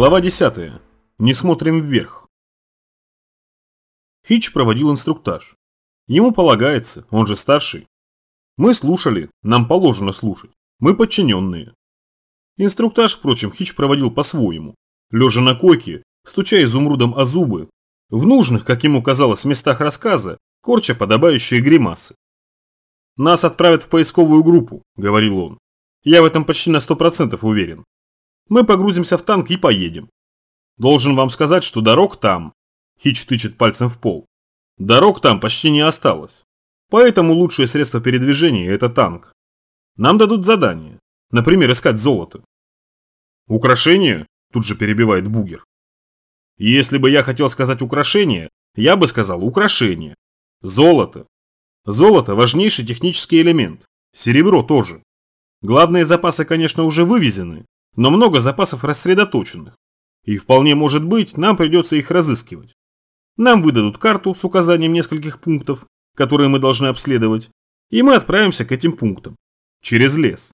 Глава 10. Не смотрим вверх. Хич проводил инструктаж. Ему полагается, он же старший. Мы слушали, нам положено слушать. Мы подчиненные. Инструктаж, впрочем, Хич проводил по-своему. Лежа на койке, стуча изумрудом о зубы, в нужных, как ему казалось, местах рассказа, корча подобающие гримасы. «Нас отправят в поисковую группу», – говорил он. «Я в этом почти на сто процентов уверен. Мы погрузимся в танк и поедем. Должен вам сказать, что дорог там, Хич тычет пальцем в пол, дорог там почти не осталось. Поэтому лучшее средство передвижения – это танк. Нам дадут задание, например, искать золото. Украшение? Тут же перебивает Бугер. Если бы я хотел сказать украшение, я бы сказал украшение. Золото. Золото – важнейший технический элемент. Серебро тоже. Главные запасы, конечно, уже вывезены, но много запасов рассредоточенных. И вполне может быть, нам придется их разыскивать. Нам выдадут карту с указанием нескольких пунктов, которые мы должны обследовать, и мы отправимся к этим пунктам. Через лес.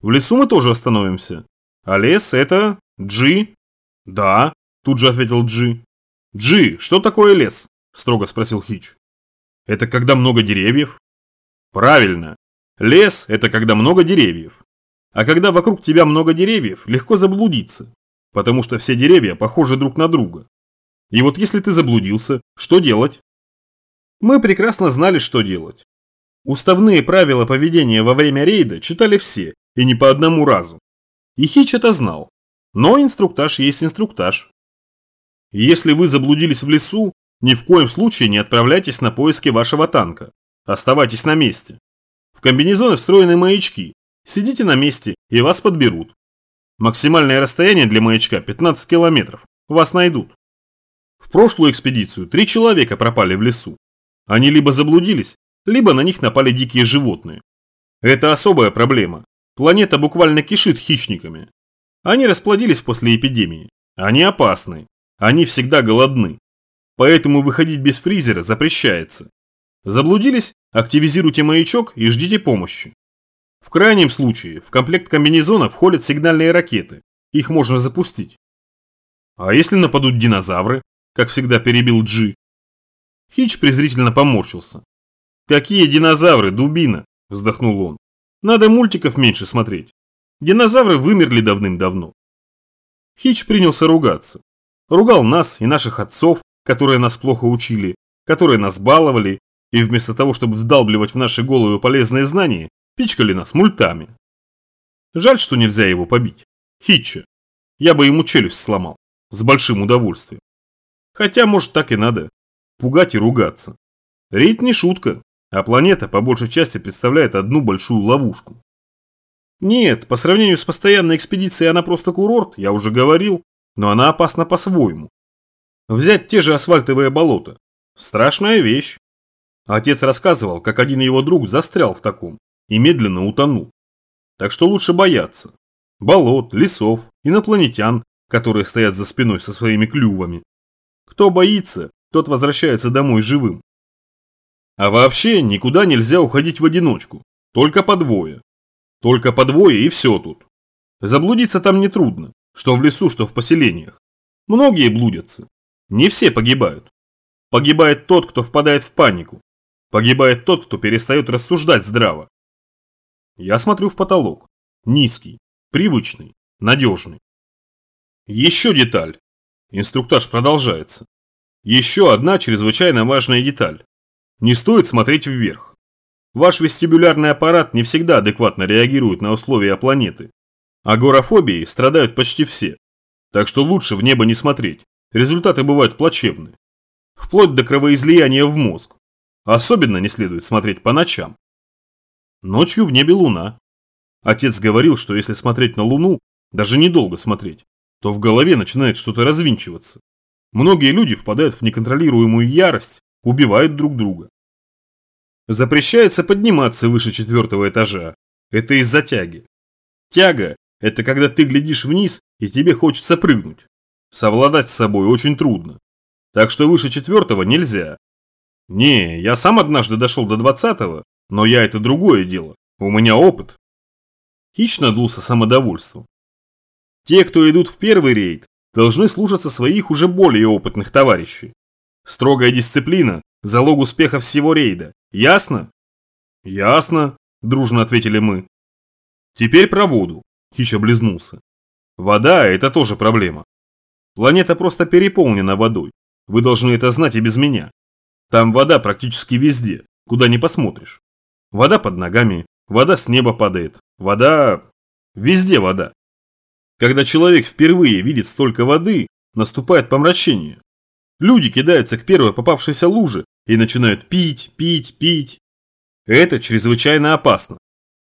В лесу мы тоже остановимся. А лес это Джи? Да, тут же ответил Джи. Джи, что такое лес? Строго спросил Хич. Это когда много деревьев? Правильно. Лес – это когда много деревьев. А когда вокруг тебя много деревьев, легко заблудиться, потому что все деревья похожи друг на друга. И вот если ты заблудился, что делать? Мы прекрасно знали, что делать. Уставные правила поведения во время рейда читали все, и не по одному разу. И Хич это знал. Но инструктаж есть инструктаж. Если вы заблудились в лесу, ни в коем случае не отправляйтесь на поиски вашего танка. Оставайтесь на месте. В комбинезоны встроены маячки, Сидите на месте, и вас подберут. Максимальное расстояние для маячка 15 километров. Вас найдут. В прошлую экспедицию три человека пропали в лесу. Они либо заблудились, либо на них напали дикие животные. Это особая проблема. Планета буквально кишит хищниками. Они расплодились после эпидемии. Они опасны. Они всегда голодны. Поэтому выходить без фризера запрещается. Заблудились? Активизируйте маячок и ждите помощи. В крайнем случае, в комплект комбинезона входят сигнальные ракеты. Их можно запустить. А если нападут динозавры, как всегда перебил Джи? Хич презрительно поморщился. Какие динозавры, дубина, вздохнул он. Надо мультиков меньше смотреть. Динозавры вымерли давным-давно. Хич принялся ругаться. Ругал нас и наших отцов, которые нас плохо учили, которые нас баловали, и вместо того, чтобы вдалбливать в наши головы полезные знания, Пичкали нас мультами. Жаль, что нельзя его побить. Хитча. Я бы ему челюсть сломал. С большим удовольствием. Хотя, может, так и надо. Пугать и ругаться. Рейд не шутка, а планета по большей части представляет одну большую ловушку. Нет, по сравнению с постоянной экспедицией она просто курорт, я уже говорил, но она опасна по-своему. Взять те же асфальтовые болота. Страшная вещь. Отец рассказывал, как один его друг застрял в таком и медленно утонул. Так что лучше бояться. Болот, лесов, инопланетян, которые стоят за спиной со своими клювами. Кто боится, тот возвращается домой живым. А вообще никуда нельзя уходить в одиночку, только по двое. Только по двое и все тут. Заблудиться там нетрудно, что в лесу, что в поселениях. Многие блудятся. Не все погибают. Погибает тот, кто впадает в панику. Погибает тот, кто перестает рассуждать здраво. Я смотрю в потолок. Низкий, привычный, надежный. Еще деталь. Инструктаж продолжается. Еще одна чрезвычайно важная деталь. Не стоит смотреть вверх. Ваш вестибулярный аппарат не всегда адекватно реагирует на условия планеты. Агорафобией страдают почти все. Так что лучше в небо не смотреть. Результаты бывают плачевны. Вплоть до кровоизлияния в мозг. Особенно не следует смотреть по ночам. Ночью в небе луна. Отец говорил, что если смотреть на луну, даже недолго смотреть, то в голове начинает что-то развинчиваться. Многие люди впадают в неконтролируемую ярость, убивают друг друга. Запрещается подниматься выше четвертого этажа. Это из-за тяги. Тяга – это когда ты глядишь вниз и тебе хочется прыгнуть. Совладать с собой очень трудно. Так что выше четвертого нельзя. Не, я сам однажды дошел до двадцатого но я это другое дело. У меня опыт. Хищно дулся самодовольством. Те, кто идут в первый рейд, должны слушаться своих уже более опытных товарищей. Строгая дисциплина – залог успеха всего рейда. Ясно? Ясно, дружно ответили мы. Теперь про воду. Хич облизнулся. Вода – это тоже проблема. Планета просто переполнена водой. Вы должны это знать и без меня. Там вода практически везде, куда не посмотришь. Вода под ногами, вода с неба падает, вода... Везде вода. Когда человек впервые видит столько воды, наступает помрачение. Люди кидаются к первой попавшейся луже и начинают пить, пить, пить. Это чрезвычайно опасно.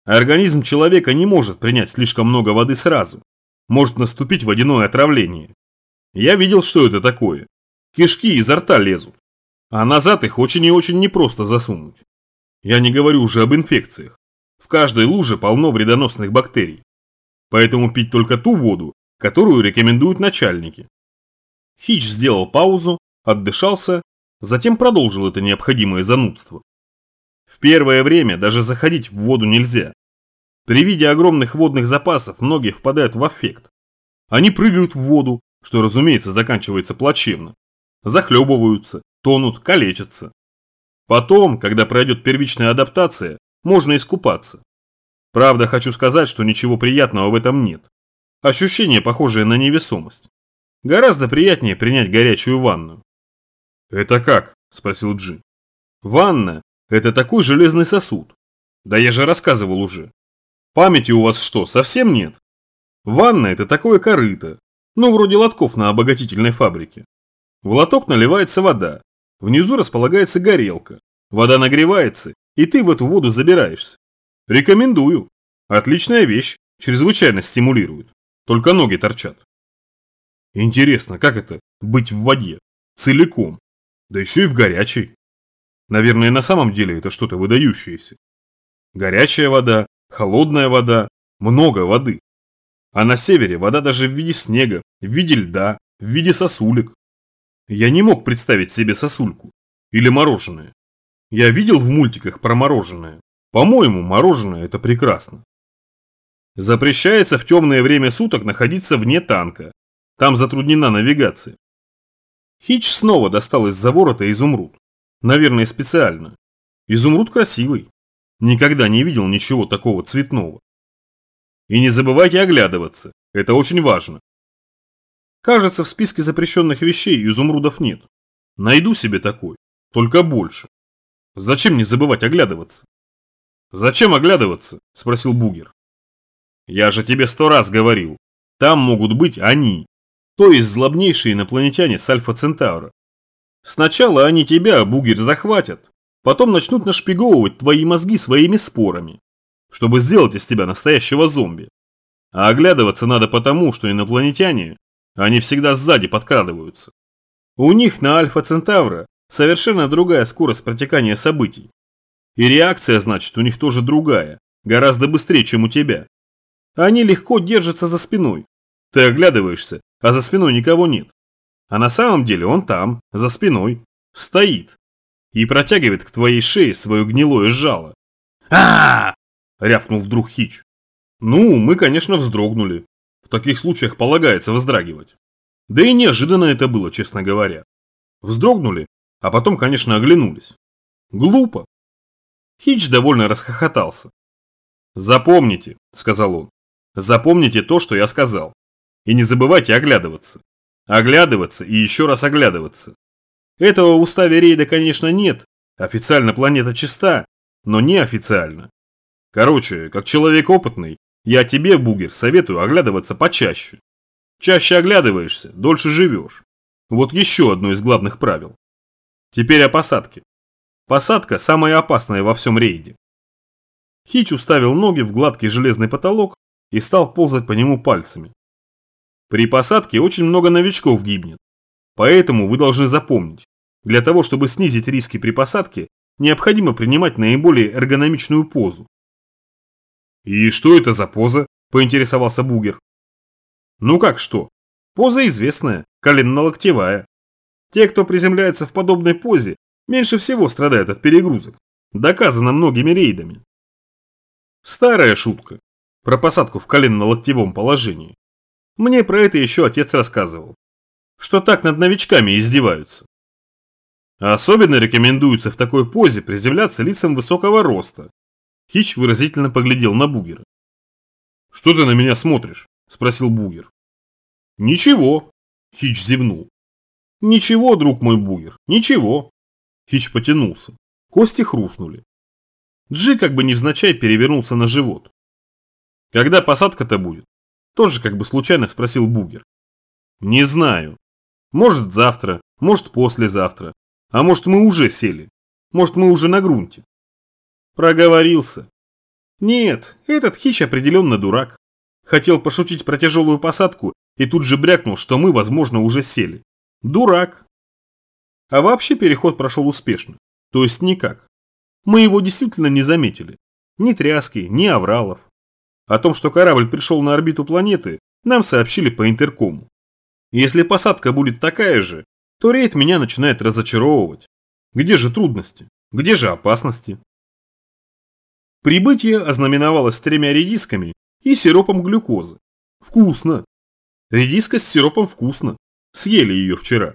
Организм человека не может принять слишком много воды сразу. Может наступить водяное отравление. Я видел, что это такое. Кишки изо рта лезут. А назад их очень и очень непросто засунуть. Я не говорю уже об инфекциях. В каждой луже полно вредоносных бактерий. Поэтому пить только ту воду, которую рекомендуют начальники. Хич сделал паузу, отдышался, затем продолжил это необходимое занудство. В первое время даже заходить в воду нельзя. При виде огромных водных запасов многие впадают в аффект. Они прыгают в воду, что, разумеется, заканчивается плачевно. Захлебываются, тонут, калечатся. Потом, когда пройдет первичная адаптация, можно искупаться. Правда, хочу сказать, что ничего приятного в этом нет. Ощущение похожее на невесомость. Гораздо приятнее принять горячую ванну. «Это как?» – спросил Джи. «Ванна – это такой железный сосуд. Да я же рассказывал уже. Памяти у вас что, совсем нет? Ванна – это такое корыто, ну вроде лотков на обогатительной фабрике. В лоток наливается вода, внизу располагается горелка, вода нагревается, и ты в эту воду забираешься. Рекомендую. Отличная вещь, чрезвычайно стимулирует. Только ноги торчат. Интересно, как это быть в воде? Целиком. Да еще и в горячей. Наверное, на самом деле это что-то выдающееся. Горячая вода, холодная вода, много воды. А на севере вода даже в виде снега, в виде льда, в виде сосулек. Я не мог представить себе сосульку. Или мороженое. Я видел в мультиках про мороженое. По-моему, мороженое это прекрасно. Запрещается в темное время суток находиться вне танка. Там затруднена навигация. Хич снова достал из-за ворота изумруд. Наверное, специально. Изумруд красивый. Никогда не видел ничего такого цветного. И не забывайте оглядываться. Это очень важно. Кажется, в списке запрещенных вещей изумрудов нет. Найду себе такой. Только больше. Зачем не забывать оглядываться? «Зачем оглядываться?» – спросил Бугер. «Я же тебе сто раз говорил. Там могут быть они, то есть злобнейшие инопланетяне с Альфа-Центавра. Сначала они тебя, Бугер, захватят, потом начнут нашпиговывать твои мозги своими спорами, чтобы сделать из тебя настоящего зомби. А оглядываться надо потому, что инопланетяне, они всегда сзади подкрадываются. У них на Альфа-Центавра совершенно другая скорость протекания событий. И реакция, значит, у них тоже другая, гораздо быстрее, чем у тебя. Они легко держатся за спиной. Ты оглядываешься, а за спиной никого нет. А на самом деле он там, за спиной, стоит и протягивает к твоей шее свое гнилое жало. -а рявкнул вдруг Хич. Ну, мы, конечно, вздрогнули. В таких случаях полагается вздрагивать. Да и неожиданно это было, честно говоря. Вздрогнули, а потом, конечно, оглянулись. Глупо, Хич довольно расхохотался. «Запомните», – сказал он, – «запомните то, что я сказал. И не забывайте оглядываться. Оглядываться и еще раз оглядываться. Этого в уставе рейда, конечно, нет. Официально планета чиста, но неофициально. Короче, как человек опытный, я тебе, Бугер, советую оглядываться почаще. Чаще оглядываешься, дольше живешь. Вот еще одно из главных правил. Теперь о посадке. Посадка самая опасная во всем рейде. Хич уставил ноги в гладкий железный потолок и стал ползать по нему пальцами. При посадке очень много новичков гибнет. Поэтому вы должны запомнить, для того, чтобы снизить риски при посадке, необходимо принимать наиболее эргономичную позу. «И что это за поза?» – поинтересовался Бугер. «Ну как что? Поза известная, коленно-локтевая. Те, кто приземляется в подобной позе, меньше всего страдает от перегрузок. Доказано многими рейдами. Старая шутка про посадку в коленно-локтевом положении. Мне про это еще отец рассказывал. Что так над новичками издеваются. Особенно рекомендуется в такой позе приземляться лицам высокого роста. Хич выразительно поглядел на Бугера. «Что ты на меня смотришь?» – спросил Бугер. «Ничего», – Хич зевнул. «Ничего, друг мой Бугер, ничего». Хич потянулся. Кости хрустнули. Джи как бы невзначай перевернулся на живот. «Когда посадка-то будет?» Тоже как бы случайно спросил Бугер. «Не знаю. Может завтра, может послезавтра. А может мы уже сели. Может мы уже на грунте». Проговорился. Нет, этот Хич определенно дурак. Хотел пошутить про тяжелую посадку и тут же брякнул, что мы, возможно, уже сели. Дурак. А вообще переход прошел успешно. То есть никак. Мы его действительно не заметили. Ни тряски, ни авралов. О том, что корабль пришел на орбиту планеты, нам сообщили по интеркому. Если посадка будет такая же, то рейд меня начинает разочаровывать. Где же трудности? Где же опасности? Прибытие ознаменовалось тремя редисками и сиропом глюкозы. Вкусно. Редиска с сиропом вкусно. Съели ее вчера.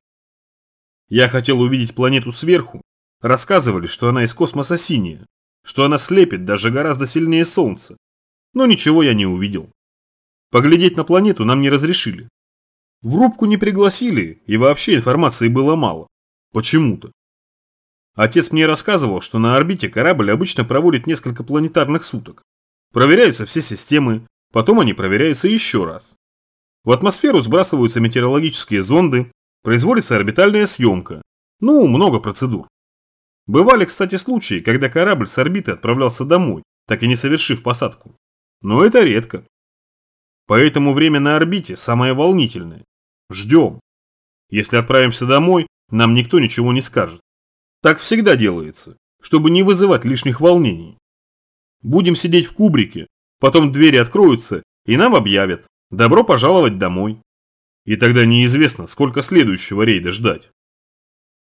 Я хотел увидеть планету сверху. Рассказывали, что она из космоса синяя, что она слепит даже гораздо сильнее Солнца. Но ничего я не увидел. Поглядеть на планету нам не разрешили. В рубку не пригласили, и вообще информации было мало. Почему-то. Отец мне рассказывал, что на орбите корабль обычно проводит несколько планетарных суток. Проверяются все системы, потом они проверяются еще раз. В атмосферу сбрасываются метеорологические зонды, производится орбитальная съемка. Ну, много процедур. Бывали, кстати, случаи, когда корабль с орбиты отправлялся домой, так и не совершив посадку. Но это редко. Поэтому время на орбите самое волнительное. Ждем. Если отправимся домой, нам никто ничего не скажет. Так всегда делается, чтобы не вызывать лишних волнений. Будем сидеть в кубрике, потом двери откроются и нам объявят «Добро пожаловать домой». И тогда неизвестно, сколько следующего рейда ждать.